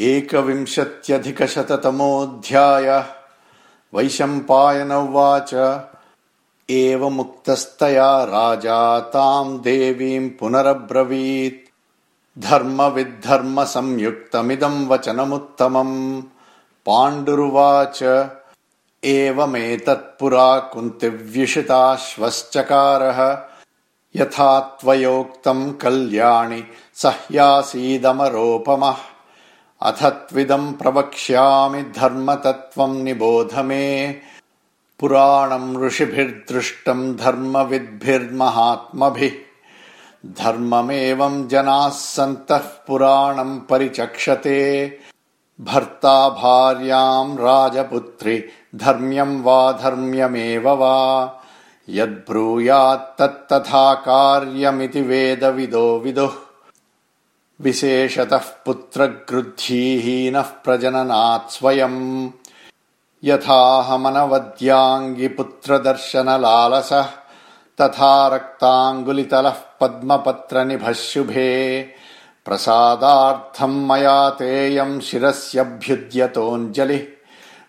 एकविंशत्यधिकशततमोऽध्यायः वैशम्पायन उवाच एवमुक्तस्तया राजा ताम् देवीम् पुनरब्रवीत्। धर्मविद्धर्मसंयुक्तमिदम् वचनमुत्तमम्। पाण्डुरुवाच। एवमेतत्पुरा कुन्तिव्युषिताश्वश्चकारः। यथा त्वयोक्तम् कल्याणि सह्यासीदमरोपमः अथ त्विदम् प्रवक्ष्यामि धर्मतत्त्वम् निबोध मे। पुराणम् ऋषिभिर्दृष्टम् धर्मविद्भिर्महात्मभिः। धर्ममेवम् जनाः सन्तः पुराणम् परिचक्षते। भर्ता भार्याम् राजपुत्रि धर्म्यम् वा धर्म्यमेव वा। यद्ब्रूयात्तत्तथा कार्यमिति वेदविदो विदुः विशेषतः पुत्रगृद्धीहीनः प्रजननात् स्वयम्। यथाहमनवद्याङ्गिपुत्रदर्शनलालसः तथा रक्ताङ्गुलितलः पद्मपत्रनिभः शुभे प्रसादार्थम् मया तेयम् शिरस्यभ्युद्यतोऽञ्जलिः।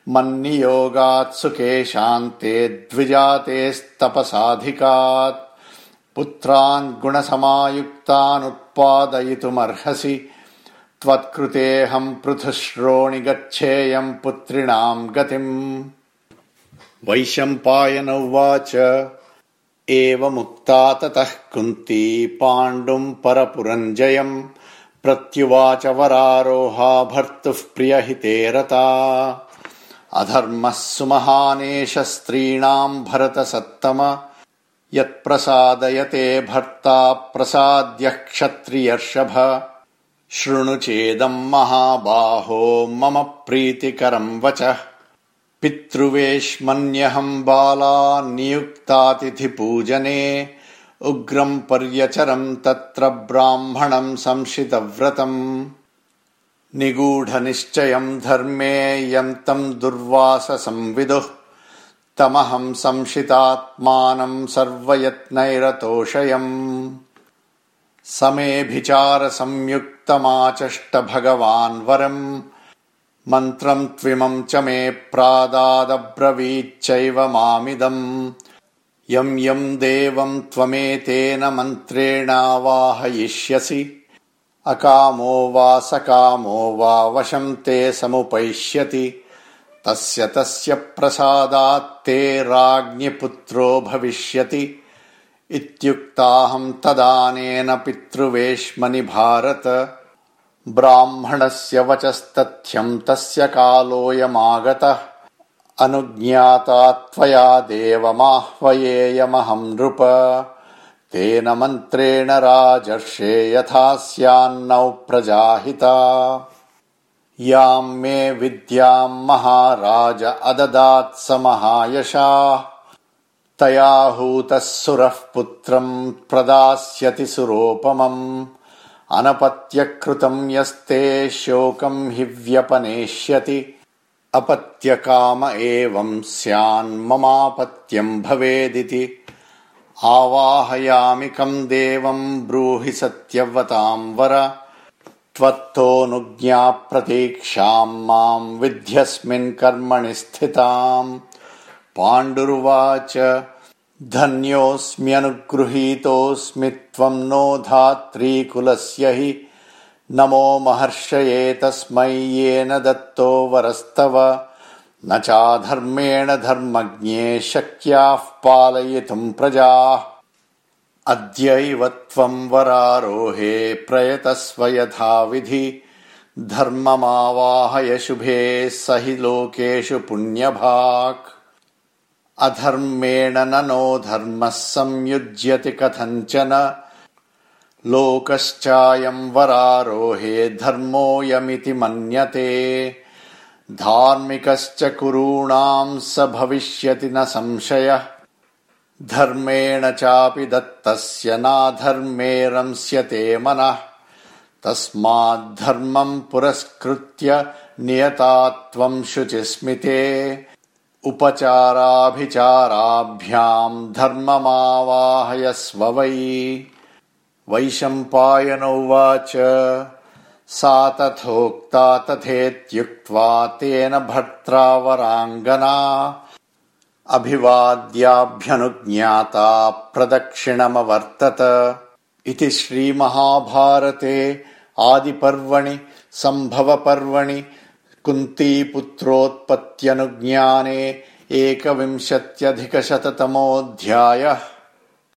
मन्नियोगात् सुखे शान्ते द्विजातेस्तपसाधिकात्। पुत्रान् गुणसमायुक्तानुत्पादयितुमर्हसि त्वत्कृतेऽहम् पृथुश्रोणि गच्छेयम् पुत्रिणाम् गतिम्। वैशम्पायन उवाच एवमुक्ता ततः कुन्ती पाण्डुम् परपुरञ्जयम्। प्रत्युवाच वरारोहा भर्तुः प्रियहिते रता। अधर्मः सुमहानेश स्त्रीणाम् भरतसत्तम यत्प्रसादयते भर्ता प्रसाद्यः क्षत्रियर्षभ। शृणु चेदम् महाबाहो मम प्रीतिकरम् वचः। पितृवेश्मन्यहम् बाला नियुक्तातिथिपूजने उग्रम् पर्यचरम् तत्र ब्राह्मणम् संशितव्रतम्। निगूढनिश्चयम् धर्मे यन्तम् दुर्वाससंविदुः तमहम् संशितात्मानम् सर्वयत्नैरतोषयम्। समेऽभिचारसंयुक्तमाचष्ट भगवान् वरम् मन्त्रम् त्विमम् च मे प्रादादब्रवीच्चैव मामिदम्। यम् यम् देवम् त्वमेतेन मन्त्रेणावाहयिष्यसि। अकामो वा सकामो वा वशम् ते समुपैष्यति तस्य तस्य प्रसादात्ते राज्ञिपुत्रो भविष्यति। इत्युक्ताहम् तदानेन पितृवेश्मनि भारत। ब्राह्मणस्य वचस्तथ्यम् तस्य कालोऽयमागतः। अनुज्ञाता त्वया देवमाह्वयेयमहम् नृप। तेन मन्त्रेण राजर्षे यथा स्यान्नौ प्रजाहिता याम् मे विद्याम् महाराज अददात् स महायशाः तया हूतः सुरः पुत्रम् प्रदास्यति सुरोपमम्। अनपत्यकृतम् यस्ते शोकम् हि व्यपनेष्यति। अपत्यकाम एवम् स्यान्ममापत्यम् भवेदिति। आवाहयामि कम् देवम् ब्रूहि सत्यवताम् वर त्वत्तोऽनुज्ञाप्रतीक्षाम् माम् विध्यस्मिन् कर्मणि स्थिताम्। पाण्डुरुवाच धन्योऽस्म्यनुगृहीतोऽस्मि त्वम् नो धात्रीकुलस्य हि। नमो महर्षये तस्मै येन दत्तो वरस्तव। न चाधर्मेण धर्मज्ञे शक्याः पालयितुम् प्रजाः अद्यैव त्वम् वरारोहे प्रयतस्व यथाविधि धर्ममावाहय शुभे स हि लोकेषु पुण्यभाक्। अधर्मेण न नो धर्मः संयुज्यति कथञ्चन। लोकश्चायम् वरारोहे धर्मोऽयमिति मन्यते। धार्मिकश्च कुरूणाम् स भविष्यति न संशयः धर्मेण चापि दत्तस्य नाधर्मे रंस्यते मनः तस्माद्धर्मम् पुरस्कृत्य नियता त्वम् शुचिस्मिते। उपचाराभिचाराभ्याम् धर्ममावाहयस्व वै। वैशम्पायन उवाच सा तथोक्ता तथेत्युक्त्वा तेन भर्त्रावराङ्गना अभिवाद्याभ्यनुज्ञाता प्रदक्षिणमवर्तत। इति श्रीमहाभारते आदिपर्वणि सम्भवपर्वणि कुन्तीपुत्रोत्पत्त्यनुज्ञाने एकविंशत्यधिकशततमोऽध्यायः